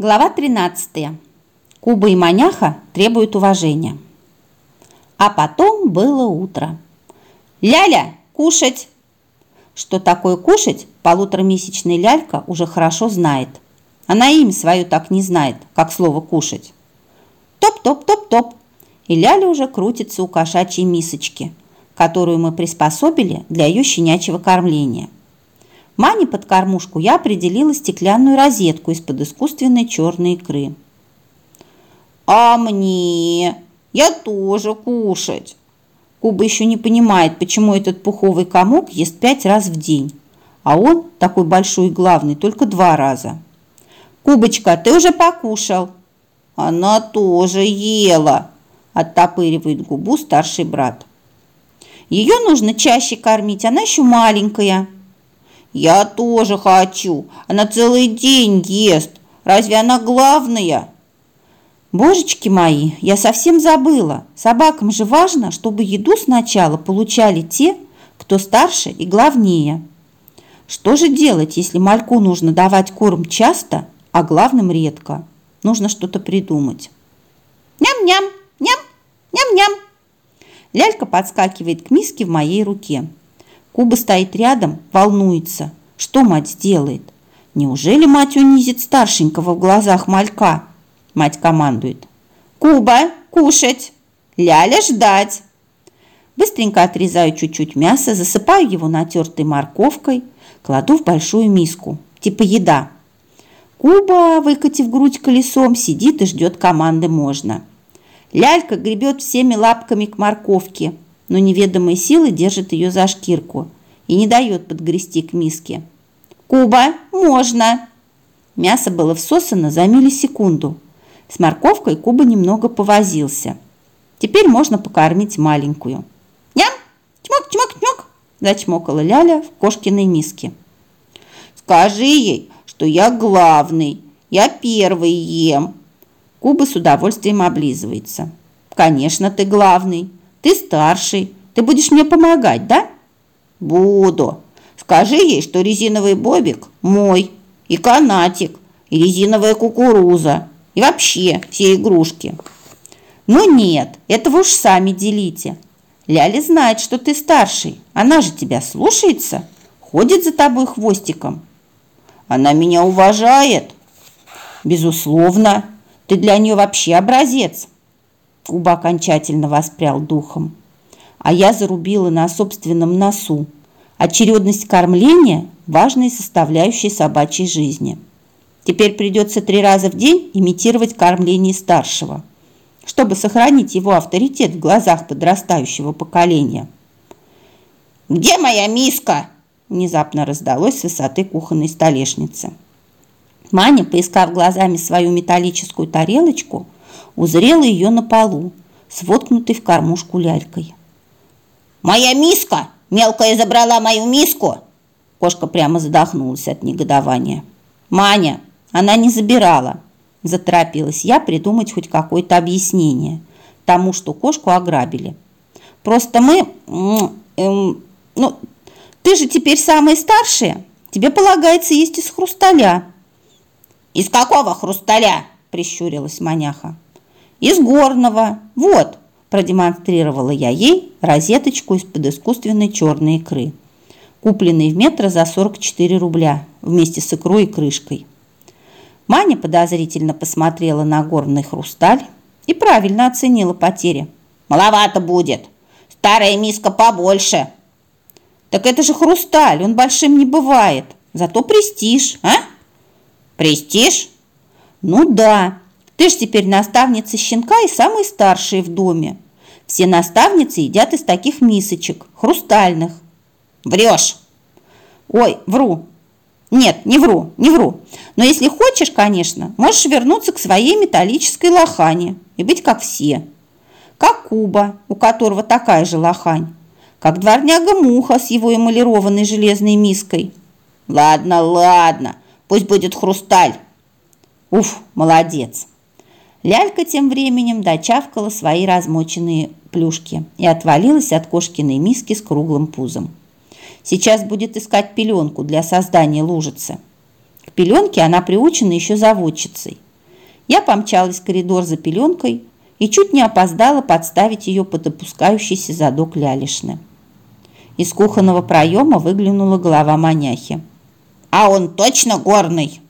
Глава 13. Куба и Маняха требуют уважения. А потом было утро. «Ляля, кушать!» Что такое кушать, полуторамесячная лялька уже хорошо знает. Она имя свое так не знает, как слово «кушать». Топ-топ-топ-топ. И Ляля уже крутится у кошачьей мисочки, которую мы приспособили для ее щенячьего кормления – Мане под кормушку я определила стеклянную розетку из-под искусственной черной икры. «А мне? Я тоже кушать!» Куба еще не понимает, почему этот пуховый комок ест пять раз в день, а он, такой большой и главный, только два раза. «Кубочка, ты уже покушал?» «Она тоже ела!» – оттопыривает губу старший брат. «Ее нужно чаще кормить, она еще маленькая», «Я тоже хочу. Она целый день ест. Разве она главная?» «Божечки мои, я совсем забыла. Собакам же важно, чтобы еду сначала получали те, кто старше и главнее. Что же делать, если мальку нужно давать корм часто, а главным редко? Нужно что-то придумать». «Ням-ням! Ням! Ням-ням!» Лялька подскакивает к миске в моей руке. Куба стоит рядом, волнуется. Что мать сделает? Неужели мать унизит старшенького в глазах малька? Мать командует. Куба, кушать! Ляля ждать! Быстренько отрезаю чуть-чуть мяса, засыпаю его натертой морковкой, кладу в большую миску, типа еда. Куба, выкатив грудь колесом, сидит и ждет команды «можно». Лялька гребет всеми лапками к морковке – но неведомые силы держат ее за шкирку и не дает подгрести к миске. «Куба, можно!» Мясо было всосано за миллисекунду. С морковкой Куба немного повозился. Теперь можно покормить маленькую. «Ням! Чмок, чмок, чмок!» зачмокала Ляля в кошкиной миске. «Скажи ей, что я главный, я первый ем!» Куба с удовольствием облизывается. «Конечно, ты главный!» Ты старший, ты будешь мне помогать, да? Буду. Скажи ей, что резиновый бобик мой, и канатик, и резиновая кукуруза, и вообще все игрушки. Ну нет, этого уж сами делите. Ляля знает, что ты старший. Она же тебя слушается, ходит за тобой хвостиком. Она меня уважает. Безусловно, ты для нее вообще образец. Куба окончательно воспрял духом. А я зарубила на собственном носу. Очередность кормления – важная составляющая собачьей жизни. Теперь придется три раза в день имитировать кормление старшего, чтобы сохранить его авторитет в глазах подрастающего поколения. «Где моя миска?» – внезапно раздалось с высоты кухонной столешницы. Маня, поискав глазами свою металлическую тарелочку – узрела ее на полу с в кормушку лялькой. «Моя миска! Мелкая забрала мою миску!» Кошка прямо задохнулась от негодования. «Маня, она не забирала!» Заторопилась я придумать хоть какое-то объяснение тому, что кошку ограбили. «Просто мы... Эм, ну, ты же теперь самая старшая. Тебе полагается есть из хрусталя». «Из какого хрусталя?» – прищурилась маняха. Из горного. Вот, продемонстрировала я ей розеточку из-под искусственной черной икры, купленной в метро за 44 рубля вместе с икрой и крышкой. Маня подозрительно посмотрела на горный хрусталь и правильно оценила потери. «Маловато будет. Старая миска побольше». «Так это же хрусталь, он большим не бывает. Зато престиж, а?» «Престиж?» «Ну да, ты ж теперь наставница щенка и самый старший в доме. Все наставницы едят из таких мисочек, хрустальных. Врешь. Ой, вру. Нет, не вру, не вру. Но если хочешь, конечно, можешь вернуться к своей металлической лохане и быть как все. Как Куба, у которого такая же лохань. Как дворняга Муха с его эмалированной железной миской. Ладно, ладно, пусть будет хрусталь. Уф, молодец. Лялька тем временем дочавкала свои размоченные плюшки и отвалилась от кошкиной миски с круглым пузом. Сейчас будет искать пеленку для создания лужицы. К пеленке она приучена еще заводчицей. Я помчалась в коридор за пеленкой и чуть не опоздала подставить ее под опускающийся задок лялишны. Из кухонного проема выглянула голова маняхи. «А он точно горный?»